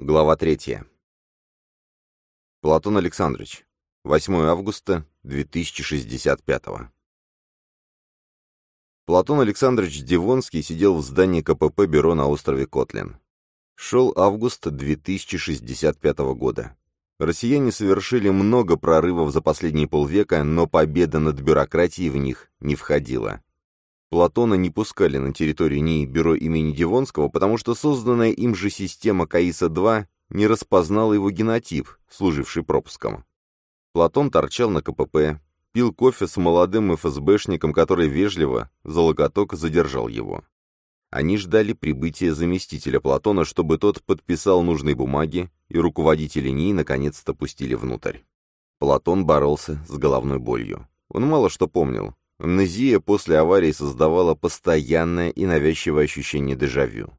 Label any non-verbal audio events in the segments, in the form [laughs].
Глава третья. Платон Александрович. 8 августа 2065. Платон Александрович Дивонский сидел в здании КПП бюро на острове Котлин. Шел август 2065 года. Россияне совершили много прорывов за последние полвека, но победа над бюрократией в них не входила. Платона не пускали на территорию НИИ бюро имени Дивонского, потому что созданная им же система КАИСа-2 не распознала его генотип, служивший пропуском. Платон торчал на КПП, пил кофе с молодым ФСБшником, который вежливо за локоток задержал его. Они ждали прибытия заместителя Платона, чтобы тот подписал нужные бумаги, и руководители НИИ наконец-то пустили внутрь. Платон боролся с головной болью. Он мало что помнил, Амнезия после аварии создавала постоянное и навязчивое ощущение дежавю.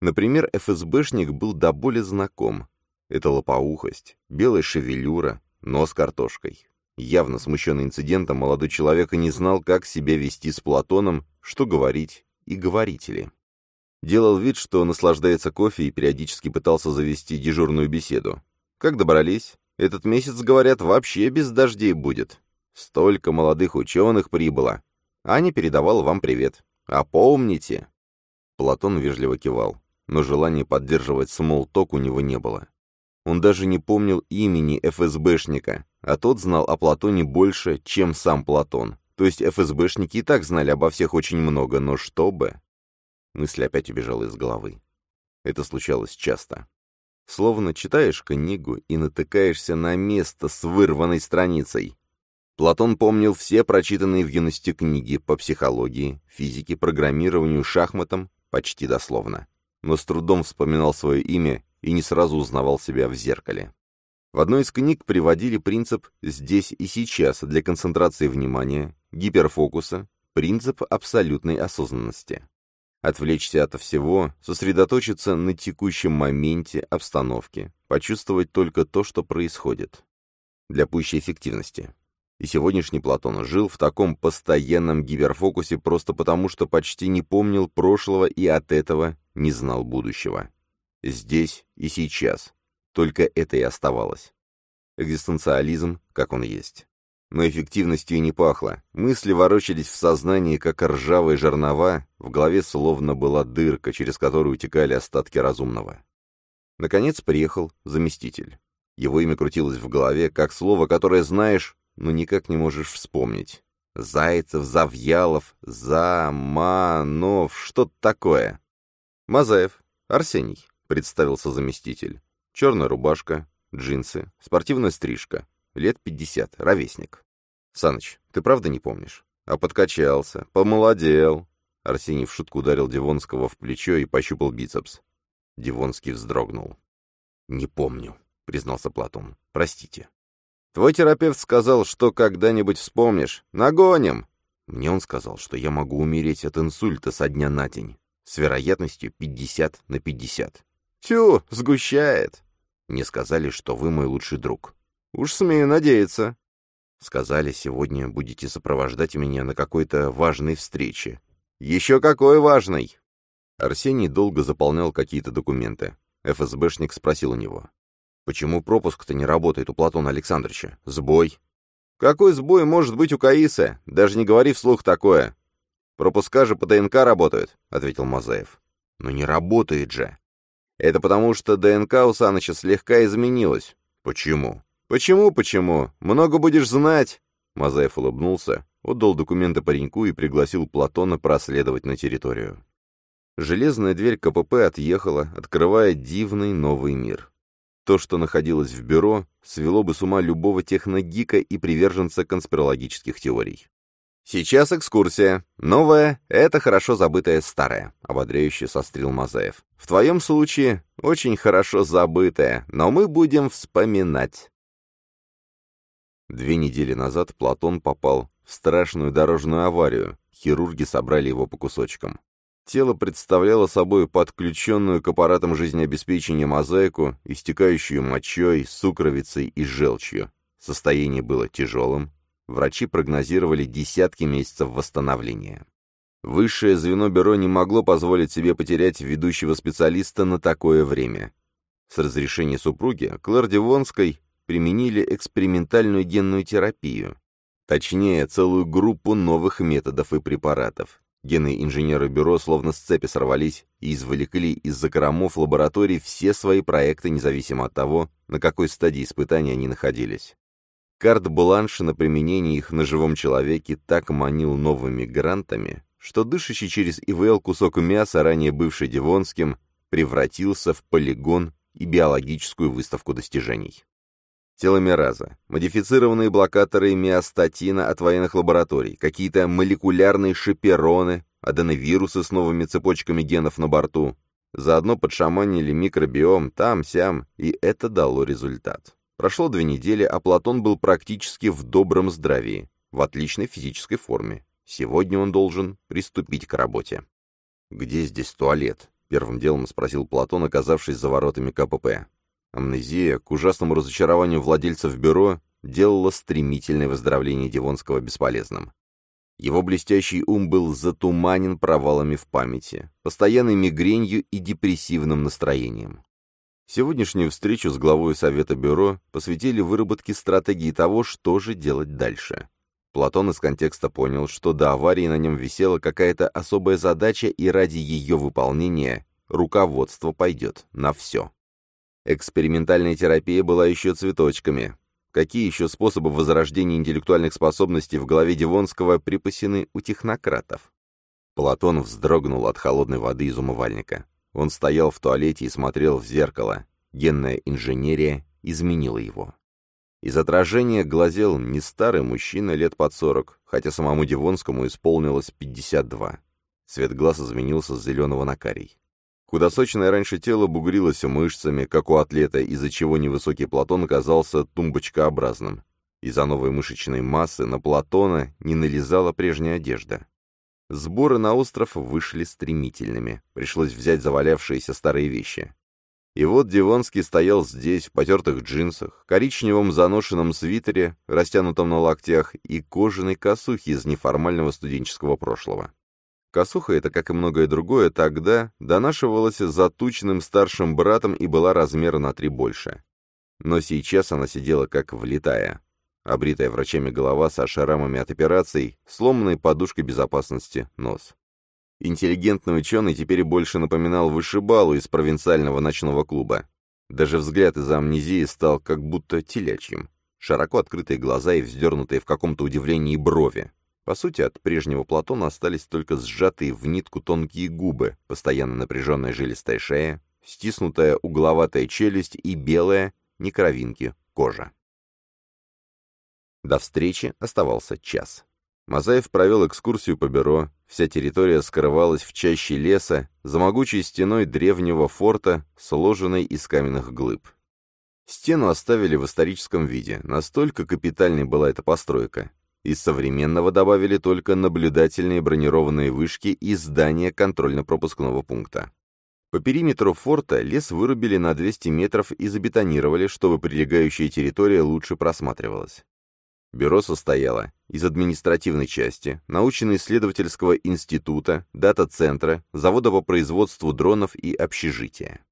Например, ФСБшник был до боли знаком. Это лопоухость, белая шевелюра, нос картошкой. Явно смущенный инцидентом, молодой человек и не знал, как себя вести с Платоном, что говорить и говорить ли. Делал вид, что наслаждается кофе и периодически пытался завести дежурную беседу. Как добрались? Этот месяц, говорят, вообще без дождей будет. Столько молодых ученых прибыло. Аня передавала вам привет. А помните?» Платон вежливо кивал, но желания поддерживать смолток у него не было. Он даже не помнил имени ФСБшника, а тот знал о Платоне больше, чем сам Платон. То есть ФСБшники и так знали обо всех очень много, но чтобы... Мысль опять убежала из головы. Это случалось часто. Словно читаешь книгу и натыкаешься на место с вырванной страницей, Платон помнил все прочитанные в юности книги по психологии, физике, программированию, шахматам, почти дословно. Но с трудом вспоминал свое имя и не сразу узнавал себя в зеркале. В одной из книг приводили принцип «здесь и сейчас» для концентрации внимания, гиперфокуса, принцип абсолютной осознанности. Отвлечься от всего, сосредоточиться на текущем моменте, обстановке, почувствовать только то, что происходит. Для пущей эффективности. И сегодняшний Платон жил в таком постоянном гиперфокусе просто потому, что почти не помнил прошлого и от этого не знал будущего. Здесь и сейчас. Только это и оставалось. Экзистенциализм, как он есть. Но эффективностью и не пахло. Мысли ворочались в сознании, как ржавые жернова, в голове словно была дырка, через которую утекали остатки разумного. Наконец приехал заместитель. Его имя крутилось в голове, как слово, которое знаешь, но никак не можешь вспомнить. Зайцев, Завьялов, Заманов, что-то такое. Мазаев, Арсений, представился заместитель. Черная рубашка, джинсы, спортивная стрижка. Лет пятьдесят, ровесник. Саныч, ты правда не помнишь? А подкачался, помолодел. Арсений в шутку ударил Дивонского в плечо и пощупал бицепс. Дивонский вздрогнул. «Не помню», — признался Платон. «Простите». Твой терапевт сказал, что когда-нибудь вспомнишь. Нагоним!» Мне он сказал, что я могу умереть от инсульта со дня на день. С вероятностью 50 на 50. «Тю, сгущает!» Мне сказали, что вы мой лучший друг. «Уж смею надеяться!» Сказали, сегодня будете сопровождать меня на какой-то важной встрече. «Еще какой важный!» Арсений долго заполнял какие-то документы. ФСБшник спросил у него. Почему пропуск-то не работает у Платона Александровича? Сбой. Какой сбой может быть у Каиса? Даже не говори вслух такое. Пропуска же по ДНК работают, ответил Мазаев. Но не работает же. Это потому, что ДНК у Саныча слегка изменилась. Почему? Почему, почему? Много будешь знать. Мазаев улыбнулся, отдал документы пареньку и пригласил Платона проследовать на территорию. Железная дверь КПП отъехала, открывая дивный новый мир. То, что находилось в бюро, свело бы с ума любого техногика и приверженца конспирологических теорий. «Сейчас экскурсия. Новая — это хорошо забытое старое», — ободряюще сострил Мазаев. «В твоем случае очень хорошо забытое, но мы будем вспоминать». Две недели назад Платон попал в страшную дорожную аварию. Хирурги собрали его по кусочкам. Тело представляло собой подключенную к аппаратам жизнеобеспечения мозаику, истекающую мочой, сукровицей и желчью. Состояние было тяжелым. Врачи прогнозировали десятки месяцев восстановления. Высшее звено бюро не могло позволить себе потерять ведущего специалиста на такое время. С разрешения супруги Клэр Дивонской применили экспериментальную генную терапию. Точнее, целую группу новых методов и препаратов. Генные инженеры бюро словно с цепи сорвались и извлекли из закромов лабораторий все свои проекты, независимо от того, на какой стадии испытаний они находились. Карт-бланш на применение их на живом человеке так манил новыми грантами, что дышащий через ИВЛ кусок мяса, ранее бывший Дивонским, превратился в полигон и биологическую выставку достижений. Теломераза, модифицированные блокаторы миостатина от военных лабораторий, какие-то молекулярные шипероны, аденовирусы с новыми цепочками генов на борту. Заодно подшаманили микробиом там-сям, и это дало результат. Прошло две недели, а Платон был практически в добром здравии, в отличной физической форме. Сегодня он должен приступить к работе. «Где здесь туалет?» — первым делом спросил Платон, оказавшись за воротами КПП. Амнезия, к ужасному разочарованию владельцев бюро, делала стремительное выздоровление Дивонского бесполезным. Его блестящий ум был затуманен провалами в памяти, постоянной мигренью и депрессивным настроением. Сегодняшнюю встречу с главой Совета Бюро посвятили выработке стратегии того, что же делать дальше. Платон из контекста понял, что до аварии на нем висела какая-то особая задача, и ради ее выполнения руководство пойдет на все. Экспериментальная терапия была еще цветочками. Какие еще способы возрождения интеллектуальных способностей в голове Дивонского припасены у технократов? Платон вздрогнул от холодной воды из умывальника. Он стоял в туалете и смотрел в зеркало. Генная инженерия изменила его. Из отражения глазел не старый мужчина лет под сорок, хотя самому Дивонскому исполнилось 52. Цвет глаз изменился с зеленого на карий. Худосочное раньше тело бугрилось мышцами, как у атлета, из-за чего невысокий Платон оказался тумбочкообразным. Из-за новой мышечной массы на Платона не налезала прежняя одежда. Сборы на остров вышли стремительными. Пришлось взять завалявшиеся старые вещи. И вот Дивонский стоял здесь, в потертых джинсах, коричневом заношенном свитере, растянутом на локтях, и кожаной косухе из неформального студенческого прошлого. Косуха эта, как и многое другое, тогда донашивалась затученным старшим братом и была размера на три больше. Но сейчас она сидела как влитая. Обритая врачами голова со шрамами от операций, сломанной подушкой безопасности нос. Интеллигентный ученый теперь больше напоминал вышибалу из провинциального ночного клуба. Даже взгляд из амнезии стал как будто телячьим. Широко открытые глаза и вздернутые в каком-то удивлении брови. По сути, от прежнего Платона остались только сжатые в нитку тонкие губы, постоянно напряженная жилистая шея, стиснутая угловатая челюсть и белая, не кровинки, кожа. До встречи оставался час. Мазаев провел экскурсию по бюро, вся территория скрывалась в чаще леса, за могучей стеной древнего форта, сложенной из каменных глыб. Стену оставили в историческом виде, настолько капитальной была эта постройка, из современного добавили только наблюдательные бронированные вышки и здание контрольно-пропускного пункта. По периметру форта лес вырубили на 200 метров и забетонировали, чтобы прилегающая территория лучше просматривалась. Бюро состояло из административной части, научно-исследовательского института, дата-центра, завода по производству дронов и общежития.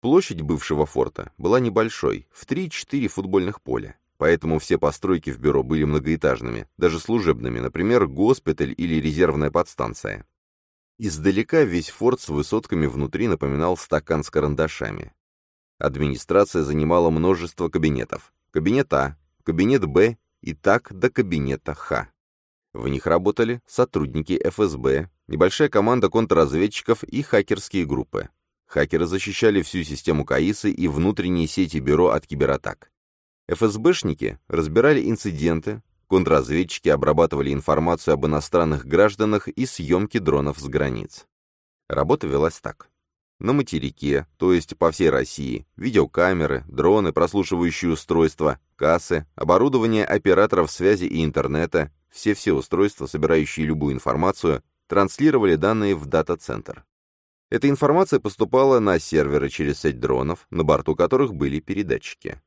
Площадь бывшего форта была небольшой, в 3-4 футбольных поля. Поэтому все постройки в бюро были многоэтажными, даже служебными, например, госпиталь или резервная подстанция. Издалека весь форт с высотками внутри напоминал стакан с карандашами. Администрация занимала множество кабинетов. Кабинет А, кабинет Б и так до кабинета Х. В них работали сотрудники ФСБ, небольшая команда контрразведчиков и хакерские группы. Хакеры защищали всю систему КАИСы и внутренние сети бюро от кибератак. ФСБшники разбирали инциденты, контрразведчики обрабатывали информацию об иностранных гражданах и съемки дронов с границ. Работа велась так. На материке, то есть по всей России, видеокамеры, дроны, прослушивающие устройства, кассы, оборудование операторов связи и интернета, все-все устройства, собирающие любую информацию, транслировали данные в дата-центр. Эта информация поступала на серверы через сеть дронов, на борту которых были передатчики.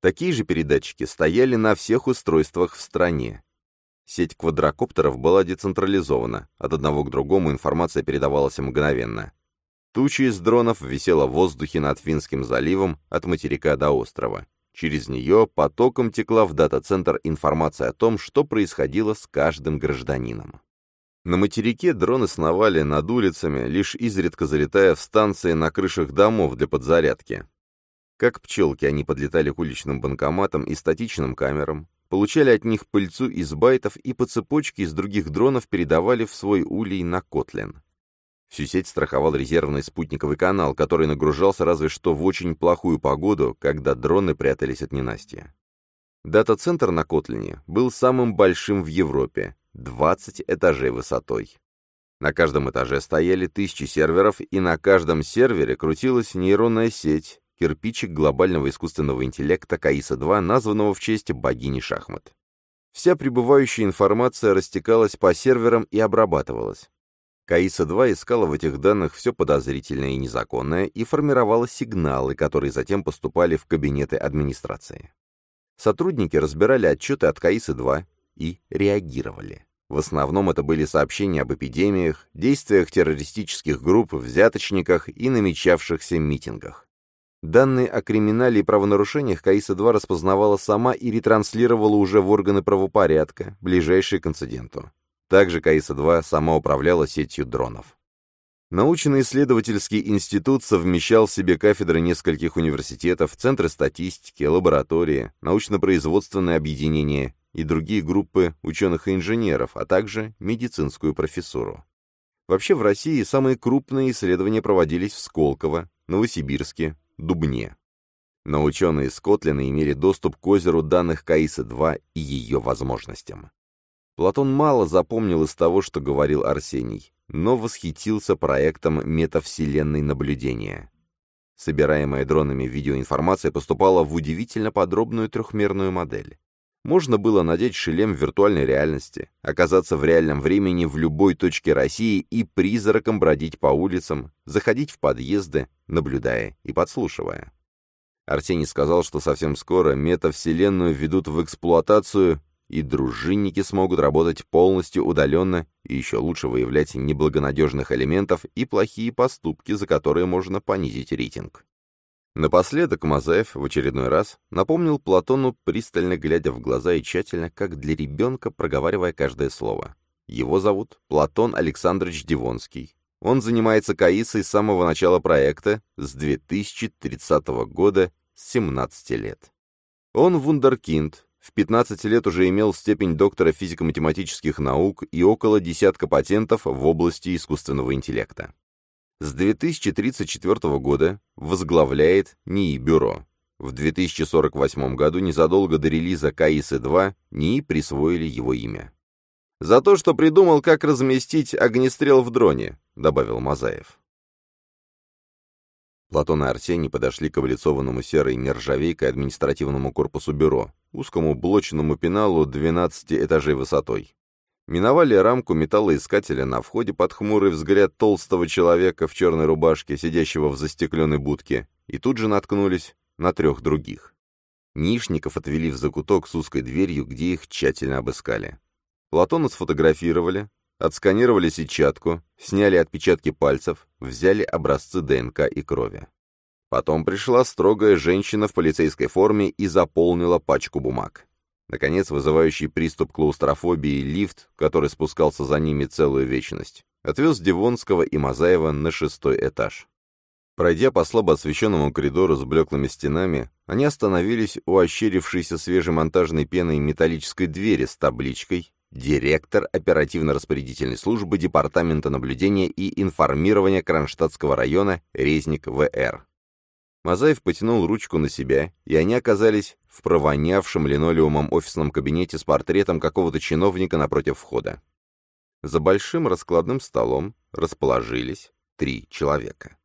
Такие же передатчики стояли на всех устройствах в стране. Сеть квадрокоптеров была децентрализована, от одного к другому информация передавалась мгновенно. Туча из дронов висела в воздухе над Финским заливом от материка до острова. Через нее потоком текла в дата-центр информация о том, что происходило с каждым гражданином. На материке дроны сновали над улицами, лишь изредка залетая в станции на крышах домов для подзарядки. Как пчелки они подлетали к уличным банкоматам и статичным камерам, получали от них пыльцу из байтов и по цепочке из других дронов передавали в свой улей на Котлин. Всю сеть страховал резервный спутниковый канал, который нагружался разве что в очень плохую погоду, когда дроны прятались от ненастья. Дата-центр на Котлине был самым большим в Европе, 20 этажей высотой. На каждом этаже стояли тысячи серверов, и на каждом сервере крутилась нейронная сеть, кирпичик глобального искусственного интеллекта КАИСа-2, названного в честь богини шахмат. Вся прибывающая информация растекалась по серверам и обрабатывалась. КАИСа-2 искала в этих данных все подозрительное и незаконное и формировала сигналы, которые затем поступали в кабинеты администрации. Сотрудники разбирали отчеты от КАИСа-2 и реагировали. В основном это были сообщения об эпидемиях, действиях террористических групп, взяточниках и намечавшихся митингах. Данные о криминале и правонарушениях КАИСа-2 распознавала сама и ретранслировала уже в органы правопорядка, ближайшие к инциденту. Также КАИСа-2 сама управляла сетью дронов. Научно-исследовательский институт совмещал в себе кафедры нескольких университетов, центры статистики, лаборатории, научно-производственные объединения и другие группы ученых и инженеров, а также медицинскую профессуру. Вообще в России самые крупные исследования проводились в Сколково, Новосибирске, Дубне. Но ученые из Котлина имели доступ к озеру данных КАИСа-2 и ее возможностям. Платон мало запомнил из того, что говорил Арсений, но восхитился проектом метавселенной наблюдения. Собираемая дронами видеоинформация поступала в удивительно подробную трехмерную модель. Можно было надеть шлем виртуальной реальности, оказаться в реальном времени в любой точке России и призраком бродить по улицам, заходить в подъезды, наблюдая и подслушивая. Арсений сказал, что совсем скоро метавселенную введут в эксплуатацию и дружинники смогут работать полностью удаленно и еще лучше выявлять неблагонадежных элементов и плохие поступки, за которые можно понизить рейтинг. Напоследок Мазаев в очередной раз напомнил Платону, пристально глядя в глаза и тщательно, как для ребенка, проговаривая каждое слово. Его зовут Платон Александрович Дивонский. Он занимается КАИСой с самого начала проекта, с 2030 года, с 17 лет. Он вундеркинд, в 15 лет уже имел степень доктора физико-математических наук и около десятка патентов в области искусственного интеллекта. С 2034 года возглавляет НИИ-бюро. В 2048 году, незадолго до релиза КАИСы-2, НИИ присвоили его имя. «За то, что придумал, как разместить огнестрел в дроне», — добавил Мазаев. Платон и Арсений подошли к облицованному серой нержавейкой административному корпусу бюро, узкому блочному пеналу 12 этажей высотой. Миновали рамку металлоискателя на входе под хмурый взгляд толстого человека в черной рубашке, сидящего в застекленной будке, и тут же наткнулись на трех других. Нишников отвели в закуток с узкой дверью, где их тщательно обыскали. Платона сфотографировали, Отсканировали сетчатку, сняли отпечатки пальцев, взяли образцы ДНК и крови. Потом пришла строгая женщина в полицейской форме и заполнила пачку бумаг. Наконец, вызывающий приступ клаустрофобии лифт, который спускался за ними целую вечность, отвез Дивонского и Мазаева на шестой этаж. Пройдя по слабо освещенному коридору с блеклыми стенами, они остановились у ощерившейся свежемонтажной пеной металлической двери с табличкой директор оперативно-распорядительной службы Департамента наблюдения и информирования Кронштадтского района Резник В.Р. Мазаев потянул ручку на себя, и они оказались в провонявшем линолеумом офисном кабинете с портретом какого-то чиновника напротив входа. За большим раскладным столом расположились три человека.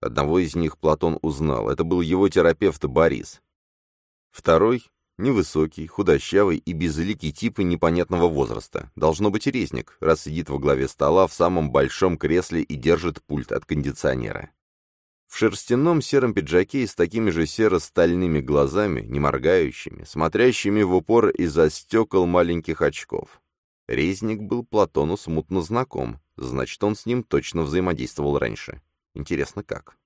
Одного из них Платон узнал, это был его терапевт Борис. Второй Невысокий, худощавый и безликий тип непонятного возраста. Должно быть резник, раз сидит во главе стола в самом большом кресле и держит пульт от кондиционера. В шерстяном сером пиджаке и с такими же серо-стальными глазами, не моргающими, смотрящими в упор из-за стекол маленьких очков. Резник был Платону смутно знаком, значит, он с ним точно взаимодействовал раньше. Интересно, как?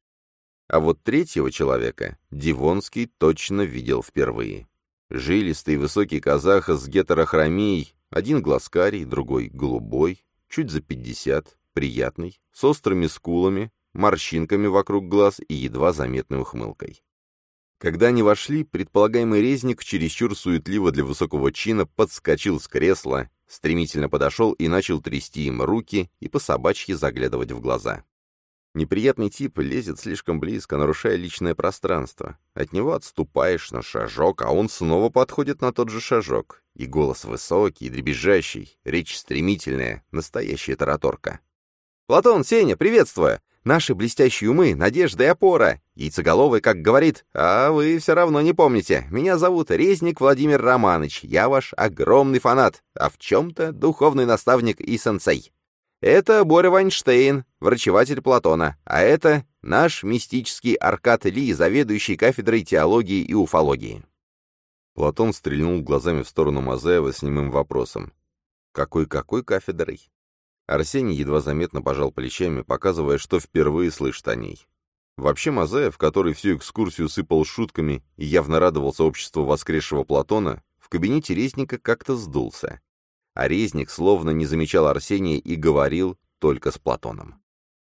А вот третьего человека Дивонский точно видел впервые. Жилистый высокий казах с гетерохромией, один глаз карий, другой голубой, чуть за пятьдесят, приятный, с острыми скулами, морщинками вокруг глаз и едва заметной ухмылкой. Когда они вошли, предполагаемый резник чересчур суетливо для высокого чина подскочил с кресла, стремительно подошел и начал трясти им руки и по собачьи заглядывать в глаза. Неприятный тип лезет слишком близко, нарушая личное пространство. От него отступаешь на шажок, а он снова подходит на тот же шажок. И голос высокий, дребезжащий, речь стремительная, настоящая тараторка. «Платон, Сеня, приветствую! Наши блестящие умы, надежда и опора. Яйцеголовый, как говорит, а вы все равно не помните. Меня зовут Резник Владимир Романович, я ваш огромный фанат, а в чем-то духовный наставник и сенсей. Это Боря Вайнштейн, врачеватель Платона, а это наш мистический Аркад Ли, заведующий кафедрой теологии и уфологии». Платон стрельнул глазами в сторону Мазаева с немым вопросом. «Какой-какой кафедрой?» Арсений едва заметно пожал плечами, показывая, что впервые слышит о ней. Вообще Мазаев, который всю экскурсию сыпал шутками и явно радовался обществу воскресшего Платона, в кабинете Резника как-то сдулся а резник словно не замечал Арсения и говорил только с Платоном.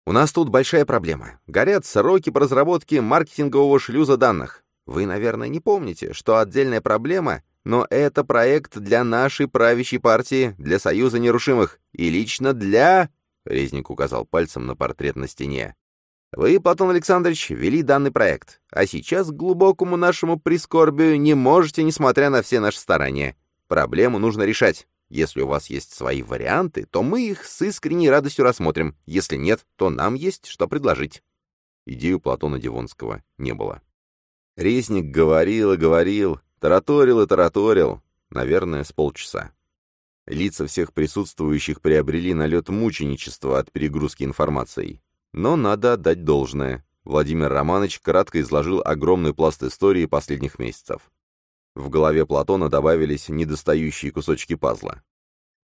«У нас тут большая проблема. Горят сроки по разработке маркетингового шлюза данных. Вы, наверное, не помните, что отдельная проблема, но это проект для нашей правящей партии, для Союза Нерушимых, и лично для...» Резник указал пальцем на портрет на стене. «Вы, Платон Александрович, вели данный проект, а сейчас, к глубокому нашему прискорбию, не можете, несмотря на все наши старания. Проблему нужно решать. Если у вас есть свои варианты, то мы их с искренней радостью рассмотрим. Если нет, то нам есть что предложить. Идею Платона Дивонского не было. Резник говорил и говорил, тараторил и тараторил, наверное, с полчаса. Лица всех присутствующих приобрели налет мученичества от перегрузки информацией. Но надо отдать должное. Владимир Романович кратко изложил огромный пласт истории последних месяцев. В голове Платона добавились недостающие кусочки пазла.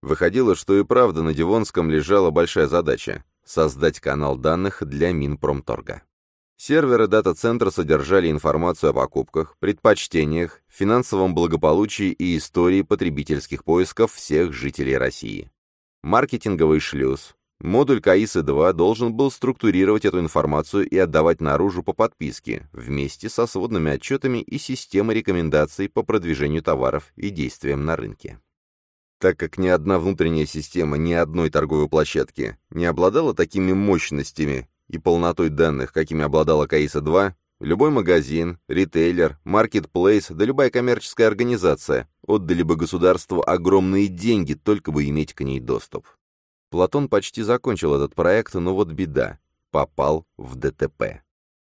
Выходило, что и правда на Дивонском лежала большая задача — создать канал данных для Минпромторга. Серверы дата-центра содержали информацию о покупках, предпочтениях, финансовом благополучии и истории потребительских поисков всех жителей России. Маркетинговый шлюз, Модуль КАИСы-2 должен был структурировать эту информацию и отдавать наружу по подписке, вместе со сводными отчетами и системой рекомендаций по продвижению товаров и действиям на рынке. Так как ни одна внутренняя система ни одной торговой площадки не обладала такими мощностями и полнотой данных, какими обладала КАИСа-2, любой магазин, ритейлер, маркетплейс, да любая коммерческая организация отдали бы государству огромные деньги, только бы иметь к ней доступ. Платон почти закончил этот проект, но вот беда. Попал в ДТП.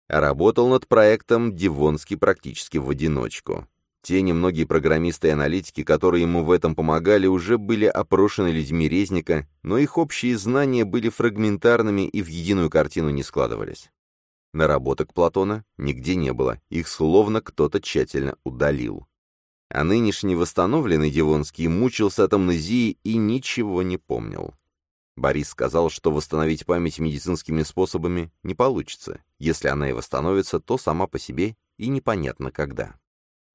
работал над проектом Дивонский практически в одиночку. Те немногие программисты и аналитики, которые ему в этом помогали, уже были опрошены людьми Резника, но их общие знания были фрагментарными и в единую картину не складывались. Наработок Платона нигде не было, их словно кто-то тщательно удалил. А нынешний восстановленный Дивонский мучился от амнезии и ничего не помнил. Борис сказал, что восстановить память медицинскими способами не получится. Если она и восстановится, то сама по себе и непонятно когда.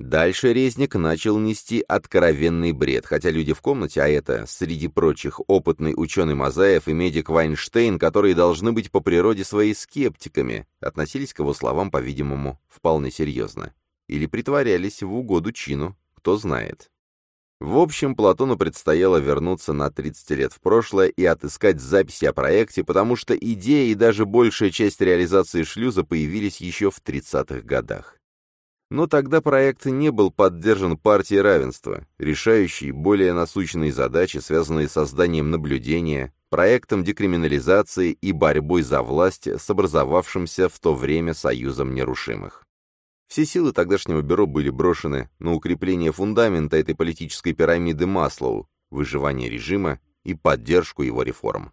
Дальше Резник начал нести откровенный бред, хотя люди в комнате, а это, среди прочих, опытный ученый Мазаев и медик Вайнштейн, которые должны быть по природе своей скептиками, относились к его словам, по-видимому, вполне серьезно. Или притворялись в угоду чину, кто знает. В общем, Платону предстояло вернуться на 30 лет в прошлое и отыскать записи о проекте, потому что идея и даже большая часть реализации шлюза появились еще в 30-х годах. Но тогда проект не был поддержан партией равенства, решающей более насущные задачи, связанные с созданием наблюдения, проектом декриминализации и борьбой за власть с образовавшимся в то время Союзом Нерушимых. Все силы тогдашнего бюро были брошены на укрепление фундамента этой политической пирамиды Маслоу, выживание режима и поддержку его реформ.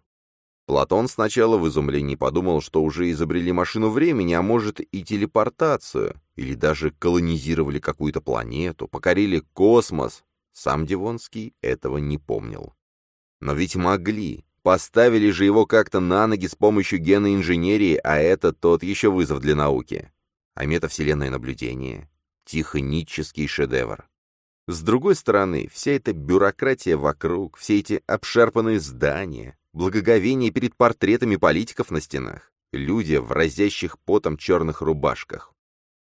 Платон сначала в изумлении подумал, что уже изобрели машину времени, а может и телепортацию, или даже колонизировали какую-то планету, покорили космос. Сам Дивонский этого не помнил. Но ведь могли. Поставили же его как-то на ноги с помощью генной инженерии, а это тот еще вызов для науки. А метавселенное наблюдение — тихонический шедевр. С другой стороны, вся эта бюрократия вокруг, все эти обшарпанные здания, благоговение перед портретами политиков на стенах, люди в разящих потом черных рубашках.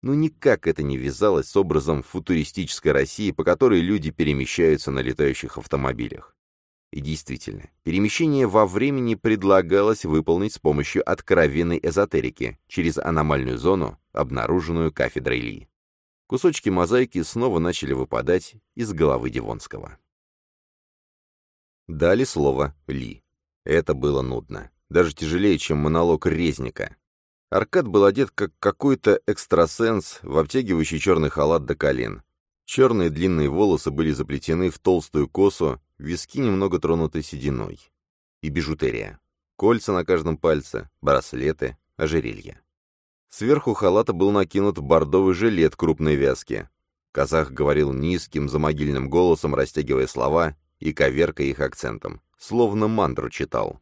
Ну никак это не вязалось с образом футуристической России, по которой люди перемещаются на летающих автомобилях. И действительно, перемещение во времени предлагалось выполнить с помощью откровенной эзотерики через аномальную зону, обнаруженную кафедрой Ли. Кусочки мозаики снова начали выпадать из головы Дивонского. Дали слово Ли. Это было нудно. Даже тяжелее, чем монолог Резника. Аркад был одет как какой-то экстрасенс в обтягивающий черный халат до колен. Черные длинные волосы были заплетены в толстую косу, виски немного тронуты сединой. И бижутерия. Кольца на каждом пальце, браслеты, ожерелья. Сверху халата был накинут бордовый жилет крупной вязки. Казах говорил низким, замогильным голосом, растягивая слова и коверкая их акцентом, словно мантру читал.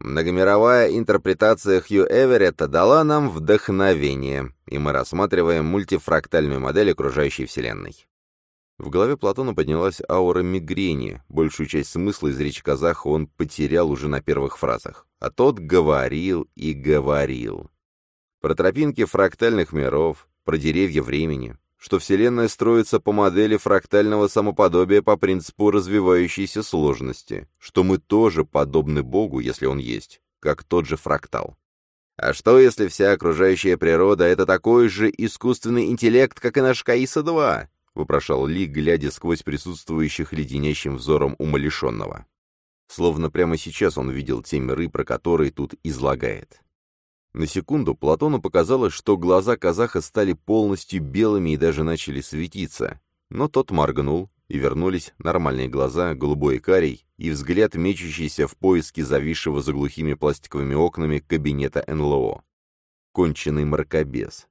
Многомировая интерпретация Хью Эверетта дала нам вдохновение, и мы рассматриваем мультифрактальную модель окружающей Вселенной. В голове Платона поднялась аура мигрени, большую часть смысла из речи казаха он потерял уже на первых фразах, а тот говорил и говорил. Про тропинки фрактальных миров, про деревья времени, что Вселенная строится по модели фрактального самоподобия по принципу развивающейся сложности, что мы тоже подобны Богу, если Он есть, как тот же фрактал. А что, если вся окружающая природа — это такой же искусственный интеллект, как и наш Каиса-2? — вопрошал Ли, глядя сквозь присутствующих леденящим взором умалишенного. Словно прямо сейчас он видел те миры, про которые тут излагает. На секунду Платону показалось, что глаза казаха стали полностью белыми и даже начали светиться, но тот моргнул, и вернулись нормальные глаза, голубой карий, и взгляд, мечущийся в поиске зависшего за глухими пластиковыми окнами кабинета НЛО. Конченый мракобес.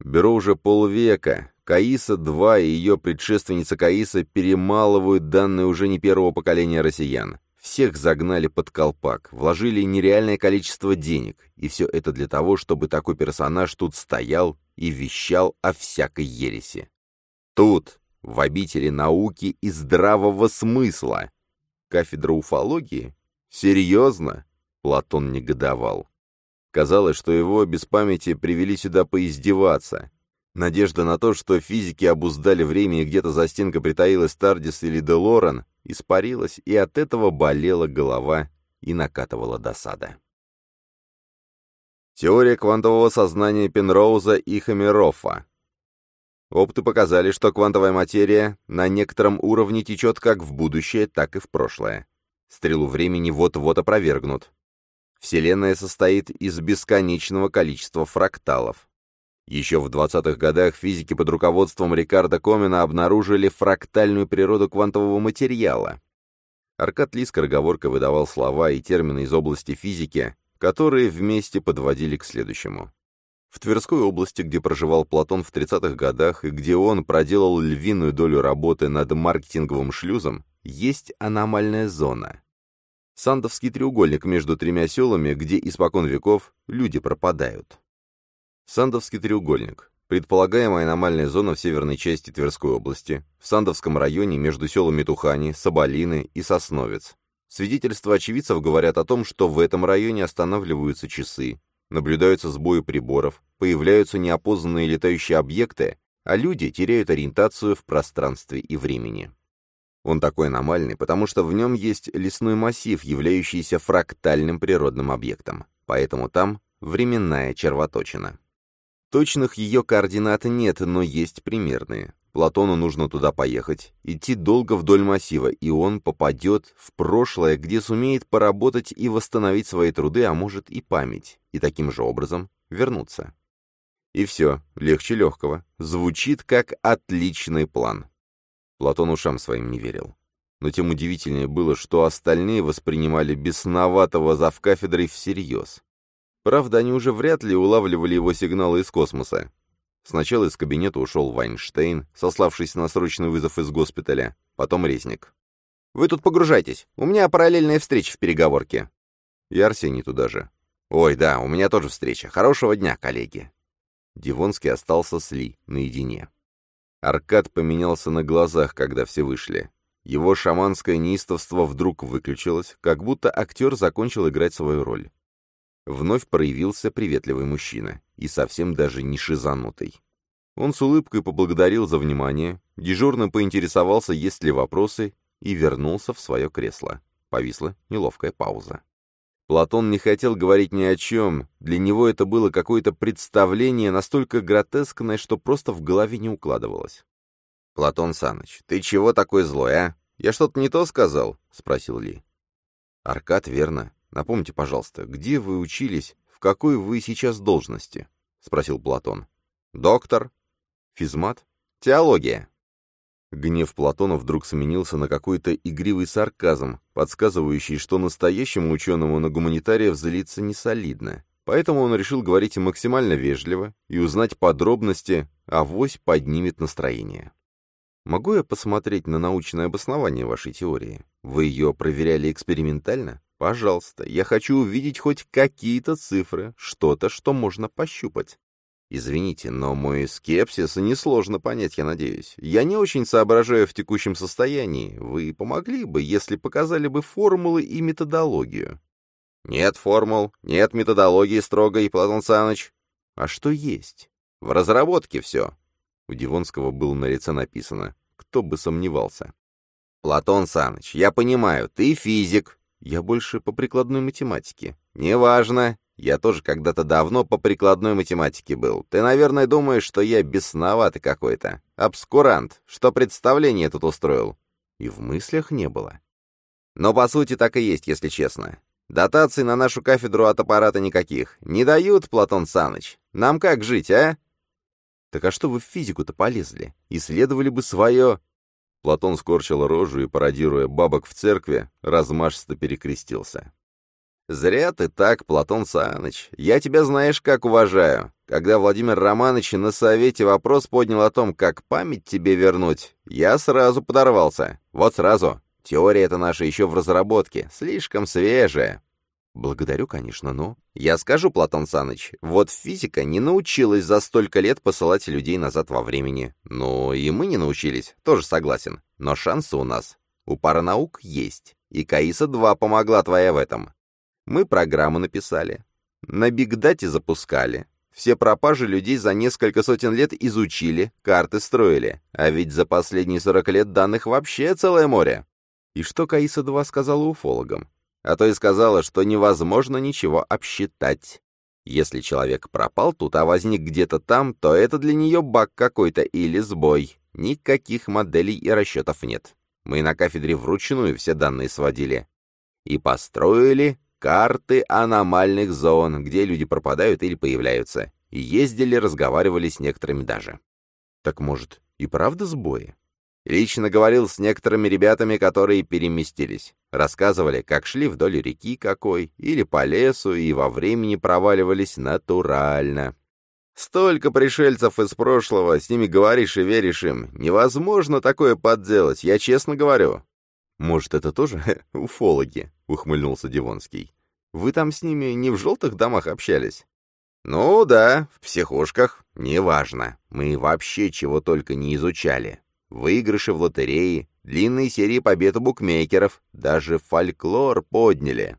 Бюро уже полвека. Каиса-2 и ее предшественница Каиса перемалывают данные уже не первого поколения россиян. Всех загнали под колпак, вложили нереальное количество денег, и все это для того, чтобы такой персонаж тут стоял и вещал о всякой ереси. Тут, в обители науки и здравого смысла. Кафедра уфологии? Серьезно? Платон негодовал. Казалось, что его без памяти привели сюда поиздеваться. Надежда на то, что физики обуздали время и где-то за стенкой притаилась Тардис или Делоран, испарилась, и от этого болела голова и накатывала досада. Теория квантового сознания Пенроуза и Хамероффа. Опыты показали, что квантовая материя на некотором уровне течет как в будущее, так и в прошлое. Стрелу времени вот-вот опровергнут. Вселенная состоит из бесконечного количества фракталов. Еще в 20-х годах физики под руководством Рикардо Комина обнаружили фрактальную природу квантового материала. Аркад Ли скороговоркой выдавал слова и термины из области физики, которые вместе подводили к следующему. В Тверской области, где проживал Платон в 30-х годах и где он проделал львиную долю работы над маркетинговым шлюзом, есть аномальная зона. Сандовский треугольник между тремя селами, где испокон веков люди пропадают. Сандовский треугольник. Предполагаемая аномальная зона в северной части Тверской области, в Сандовском районе между селами Тухани, Соболины и Сосновец. Свидетельства очевидцев говорят о том, что в этом районе останавливаются часы, наблюдаются сбои приборов, появляются неопознанные летающие объекты, а люди теряют ориентацию в пространстве и времени. Он такой аномальный, потому что в нем есть лесной массив, являющийся фрактальным природным объектом, поэтому там временная червоточина. Точных ее координат нет, но есть примерные. Платону нужно туда поехать, идти долго вдоль массива, и он попадет в прошлое, где сумеет поработать и восстановить свои труды, а может и память, и таким же образом вернуться. И все, легче легкого. Звучит как отличный план. Платон ушам своим не верил. Но тем удивительнее было, что остальные воспринимали бесноватого завкафедрой всерьез. Правда, они уже вряд ли улавливали его сигналы из космоса. Сначала из кабинета ушел Вайнштейн, сославшись на срочный вызов из госпиталя, потом Резник. Вы тут погружайтесь. У меня параллельная встреча в переговорке». И Арсений туда же. «Ой, да, у меня тоже встреча. Хорошего дня, коллеги». Дивонский остался с Ли наедине. Аркад поменялся на глазах, когда все вышли. Его шаманское неистовство вдруг выключилось, как будто актер закончил играть свою роль. Вновь проявился приветливый мужчина, и совсем даже не шизанутый. Он с улыбкой поблагодарил за внимание, дежурно поинтересовался, есть ли вопросы, и вернулся в свое кресло. Повисла неловкая пауза. Платон не хотел говорить ни о чем, для него это было какое-то представление настолько гротескное, что просто в голове не укладывалось. «Платон Саныч, ты чего такой злой, а? Я что-то не то сказал?» — спросил Ли. «Аркад, верно. Напомните, пожалуйста, где вы учились, в какой вы сейчас должности?» — спросил Платон. «Доктор». «Физмат?» «Теология». Гнев Платона вдруг сменился на какой-то игривый сарказм, подсказывающий, что настоящему ученому на гуманитариев злиться не солидно. Поэтому он решил говорить максимально вежливо и узнать подробности, а вось поднимет настроение. Могу я посмотреть на научное обоснование вашей теории? Вы ее проверяли экспериментально? Пожалуйста, я хочу увидеть хоть какие-то цифры, что-то, что можно пощупать. Извините, но мой скепсис несложно понять, я надеюсь. Я не очень соображаю в текущем состоянии. Вы помогли бы, если показали бы формулы и методологию. Нет формул, нет методологии строгой, Платон Саныч. А что есть? В разработке все. У Дивонского было на лице написано. Кто бы сомневался. Платон Саныч, я понимаю, ты физик. Я больше по прикладной математике. Неважно. Я тоже когда-то давно по прикладной математике был. Ты, наверное, думаешь, что я бесноватый какой-то. Обскурант. Что представление тут устроил? И в мыслях не было. Но по сути так и есть, если честно. Дотаций на нашу кафедру от аппарата никаких. Не дают, Платон Саныч. Нам как жить, а? Так а что вы в физику-то полезли? Исследовали бы свое... Платон скорчил рожу и, пародируя бабок в церкви, размашисто перекрестился. «Зря ты так, Платон Саныч. Я тебя знаешь как уважаю. Когда Владимир Романович на совете вопрос поднял о том, как память тебе вернуть, я сразу подорвался. Вот сразу. Теория эта наша еще в разработке, слишком свежая. Благодарю, конечно, но... Я скажу, Платон Саныч, вот физика не научилась за столько лет посылать людей назад во времени. Ну, и мы не научились, тоже согласен. Но шансы у нас. У паранаук есть. И Каиса-2 помогла твоя в этом. Мы программу написали. На Бигдате запускали. Все пропажи людей за несколько сотен лет изучили, карты строили. А ведь за последние 40 лет данных вообще целое море. И что Каиса-2 сказала уфологам? А то и сказала, что невозможно ничего обсчитать. Если человек пропал тут, а возник где-то там, то это для нее баг какой-то или сбой. Никаких моделей и расчетов нет. Мы на кафедре вручную все данные сводили. И построили карты аномальных зон, где люди пропадают или появляются. И ездили, разговаривали с некоторыми даже. Так может, и правда сбои? Лично говорил с некоторыми ребятами, которые переместились. Рассказывали, как шли вдоль реки какой, или по лесу, и во времени проваливались натурально. Столько пришельцев из прошлого, с ними говоришь и веришь им. Невозможно такое подделать, я честно говорю. «Может, это тоже [laughs] уфологи?» — ухмыльнулся Дивонский. «Вы там с ними не в желтых домах общались?» «Ну да, в психушках. Неважно. Мы вообще чего только не изучали. Выигрыши в лотереи, длинные серии побед у букмекеров, даже фольклор подняли».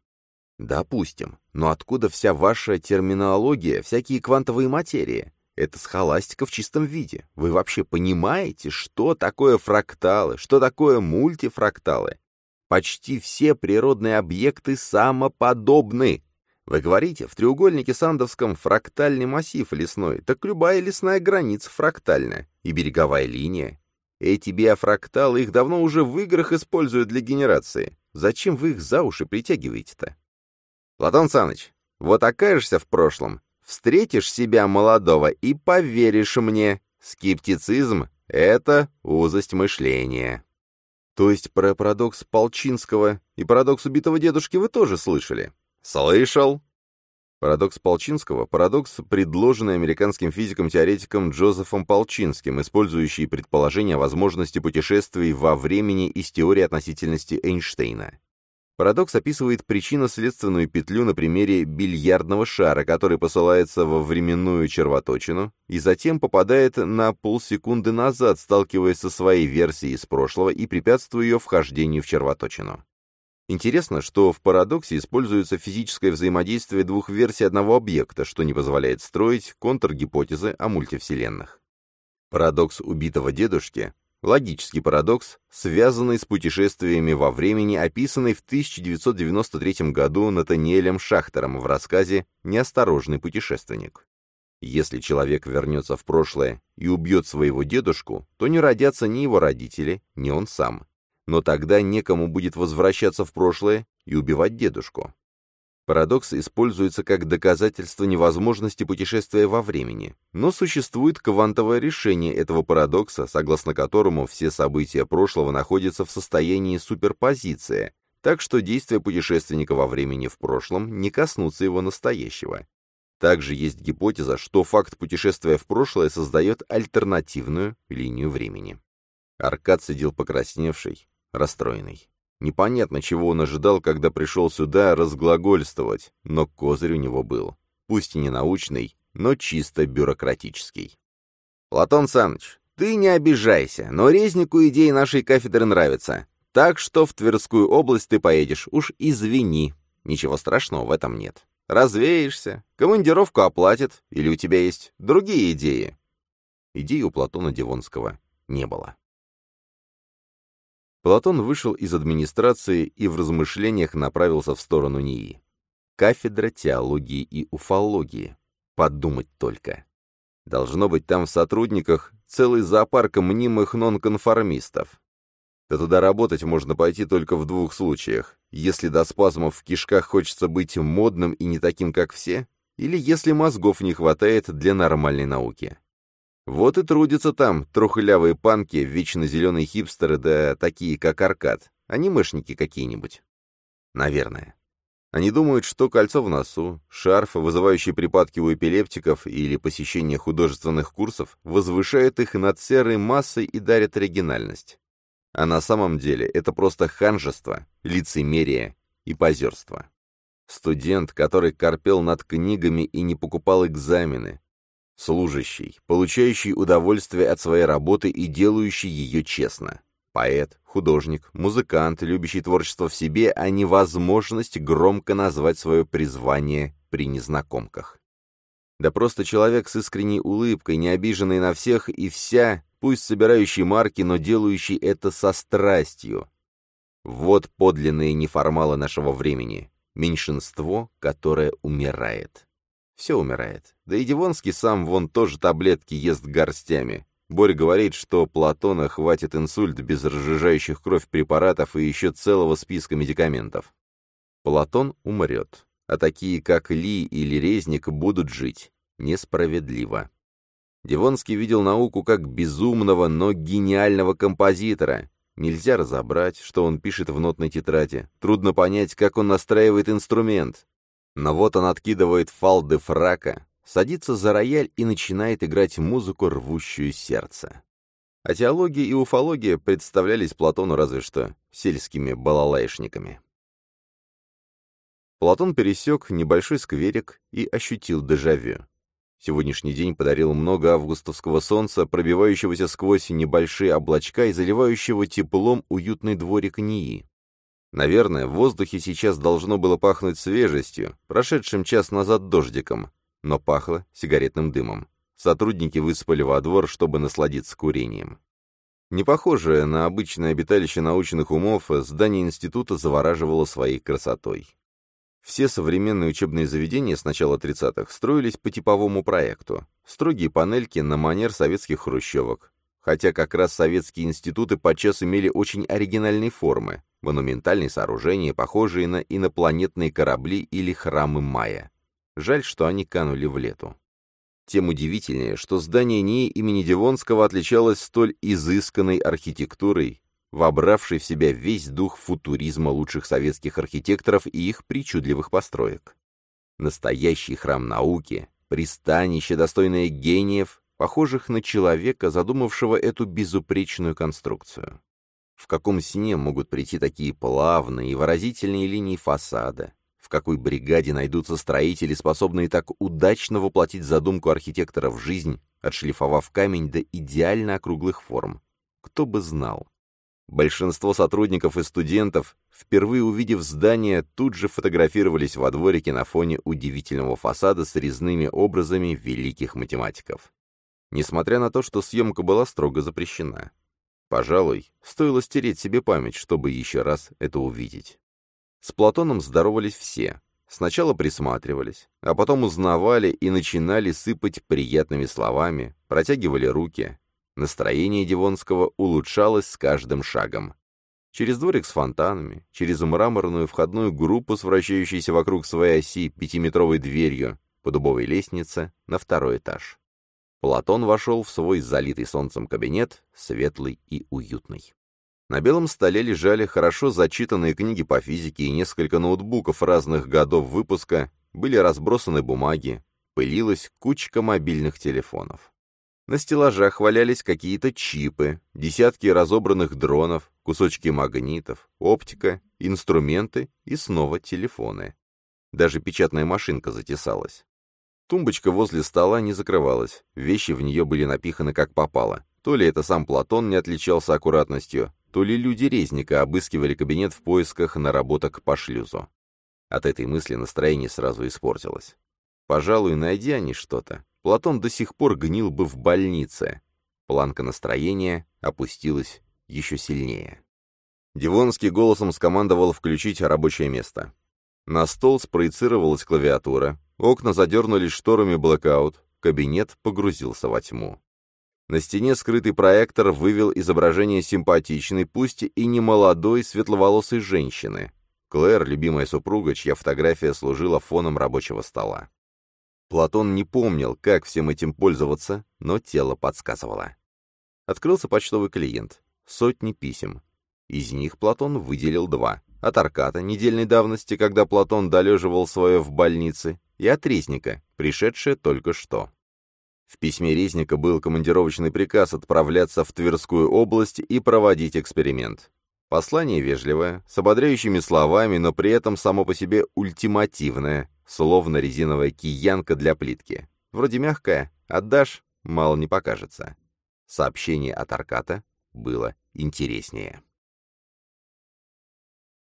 «Допустим. Но откуда вся ваша терминология, всякие квантовые материи? Это схоластика в чистом виде. Вы вообще понимаете, что такое фракталы, что такое мультифракталы? Почти все природные объекты самоподобны. Вы говорите, в треугольнике Сандовском фрактальный массив лесной, так любая лесная граница фрактальная, и береговая линия. Эти биофракталы их давно уже в играх используют для генерации. Зачем вы их за уши притягиваете-то? Платон Саныч, вот окажешься в прошлом, Встретишь себя молодого и поверишь мне, скептицизм — это узость мышления. То есть про парадокс Полчинского и парадокс убитого дедушки вы тоже слышали? Слышал. Парадокс Полчинского – парадокс, предложенный американским физиком-теоретиком Джозефом Полчинским, использующий предположение о возможности путешествий во времени из теории относительности Эйнштейна. Парадокс описывает причинно-следственную петлю на примере бильярдного шара, который посылается во временную червоточину и затем попадает на полсекунды назад, сталкиваясь со своей версией из прошлого и препятствуя ее вхождению в червоточину. Интересно, что в парадоксе используется физическое взаимодействие двух версий одного объекта, что не позволяет строить контргипотезы о мультивселенных. Парадокс убитого дедушки Логический парадокс, связанный с путешествиями во времени, описанный в 1993 году Натаниэлем Шахтером в рассказе «Неосторожный путешественник». Если человек вернется в прошлое и убьет своего дедушку, то не родятся ни его родители, ни он сам. Но тогда некому будет возвращаться в прошлое и убивать дедушку. Парадокс используется как доказательство невозможности путешествия во времени, но существует квантовое решение этого парадокса, согласно которому все события прошлого находятся в состоянии суперпозиции, так что действия путешественника во времени в прошлом не коснутся его настоящего. Также есть гипотеза, что факт путешествия в прошлое создает альтернативную линию времени. Аркад сидел покрасневший, расстроенный. Непонятно, чего он ожидал, когда пришел сюда разглагольствовать, но козырь у него был. Пусть и не научный, но чисто бюрократический. «Платон Саныч, ты не обижайся, но Резнику идеи нашей кафедры нравятся. Так что в Тверскую область ты поедешь, уж извини. Ничего страшного в этом нет. Развеешься, командировку оплатят, или у тебя есть другие идеи?» Идеи у Платона Дивонского не было. Платон вышел из администрации и в размышлениях направился в сторону НИИ. Кафедра теологии и уфологии. Подумать только. Должно быть там в сотрудниках целый зоопарк мнимых нонконформистов. Да туда работать можно пойти только в двух случаях. Если до спазмов в кишках хочется быть модным и не таким, как все, или если мозгов не хватает для нормальной науки. Вот и трудятся там трухлявые панки, вечно зеленые хипстеры, да такие, как Аркад, анимешники какие-нибудь. Наверное. Они думают, что кольцо в носу, шарф, вызывающий припадки у эпилептиков или посещение художественных курсов, возвышает их над серой массой и дарит оригинальность. А на самом деле это просто ханжество, лицемерие и позерство. Студент, который корпел над книгами и не покупал экзамены, Служащий, получающий удовольствие от своей работы и делающий ее честно. Поэт, художник, музыкант, любящий творчество в себе, а не возможность громко назвать свое призвание при незнакомках. Да просто человек с искренней улыбкой, не обиженный на всех и вся, пусть собирающий марки, но делающий это со страстью. Вот подлинные неформалы нашего времени. Меньшинство, которое умирает. Все умирает. Да и Дивонский сам вон тоже таблетки ест горстями. Борь говорит, что Платона хватит инсульт без разжижающих кровь препаратов и еще целого списка медикаментов. Платон умрет, а такие, как Ли или Резник, будут жить. Несправедливо. Дивонский видел науку как безумного, но гениального композитора. Нельзя разобрать, что он пишет в нотной тетради. Трудно понять, как он настраивает инструмент. Но вот он откидывает фалды фрака, садится за рояль и начинает играть музыку, рвущую сердце. А теология и уфология представлялись Платону разве что сельскими балалайшниками. Платон пересек небольшой скверик и ощутил дежавю. Сегодняшний день подарил много августовского солнца, пробивающегося сквозь небольшие облачка и заливающего теплом уютный дворик НИИ. Наверное, в воздухе сейчас должно было пахнуть свежестью, прошедшим час назад дождиком, но пахло сигаретным дымом. Сотрудники высыпали во двор, чтобы насладиться курением. Не похожее на обычное обиталище научных умов, здание института завораживало своей красотой. Все современные учебные заведения с начала 30-х строились по типовому проекту. Строгие панельки на манер советских хрущевок. Хотя как раз советские институты подчас имели очень оригинальные формы, монументальные сооружения, похожие на инопланетные корабли или храмы майя. Жаль, что они канули в лету. Тем удивительнее, что здание НИИ имени Дивонского отличалось столь изысканной архитектурой, вобравшей в себя весь дух футуризма лучших советских архитекторов и их причудливых построек. Настоящий храм науки, пристанище, достойное гениев, похожих на человека, задумавшего эту безупречную конструкцию. В каком сне могут прийти такие плавные и выразительные линии фасада? В какой бригаде найдутся строители, способные так удачно воплотить задумку архитектора в жизнь, отшлифовав камень до идеально округлых форм? Кто бы знал. Большинство сотрудников и студентов, впервые увидев здание, тут же фотографировались во дворике на фоне удивительного фасада с резными образами великих математиков. Несмотря на то, что съемка была строго запрещена. Пожалуй, стоило стереть себе память, чтобы еще раз это увидеть. С Платоном здоровались все. Сначала присматривались, а потом узнавали и начинали сыпать приятными словами, протягивали руки. Настроение Дивонского улучшалось с каждым шагом. Через дворик с фонтанами, через мраморную входную группу с вращающейся вокруг своей оси пятиметровой дверью по дубовой лестнице на второй этаж. Платон вошел в свой залитый солнцем кабинет, светлый и уютный. На белом столе лежали хорошо зачитанные книги по физике и несколько ноутбуков разных годов выпуска, были разбросаны бумаги, пылилась кучка мобильных телефонов. На стеллажах валялись какие-то чипы, десятки разобранных дронов, кусочки магнитов, оптика, инструменты и снова телефоны. Даже печатная машинка затесалась. Тумбочка возле стола не закрывалась, вещи в нее были напиханы как попало. То ли это сам Платон не отличался аккуратностью, то ли люди Резника обыскивали кабинет в поисках наработок по шлюзу. От этой мысли настроение сразу испортилось. Пожалуй, найди они что-то, Платон до сих пор гнил бы в больнице. Планка настроения опустилась еще сильнее. Дивонский голосом скомандовал включить рабочее место. На стол спроецировалась клавиатура, окна задернулись шторами блэкаут, кабинет погрузился во тьму. На стене скрытый проектор вывел изображение симпатичной, пусть и не молодой, светловолосой женщины. Клэр, любимая супруга, чья фотография служила фоном рабочего стола. Платон не помнил, как всем этим пользоваться, но тело подсказывало. Открылся почтовый клиент. Сотни писем. Из них Платон выделил два от Арката, недельной давности, когда Платон долеживал свое в больнице, и от Резника, пришедшее только что. В письме Резника был командировочный приказ отправляться в Тверскую область и проводить эксперимент. Послание вежливое, с ободряющими словами, но при этом само по себе ультимативное, словно резиновая киянка для плитки. Вроде мягкая, отдашь — мало не покажется. Сообщение от Арката было интереснее.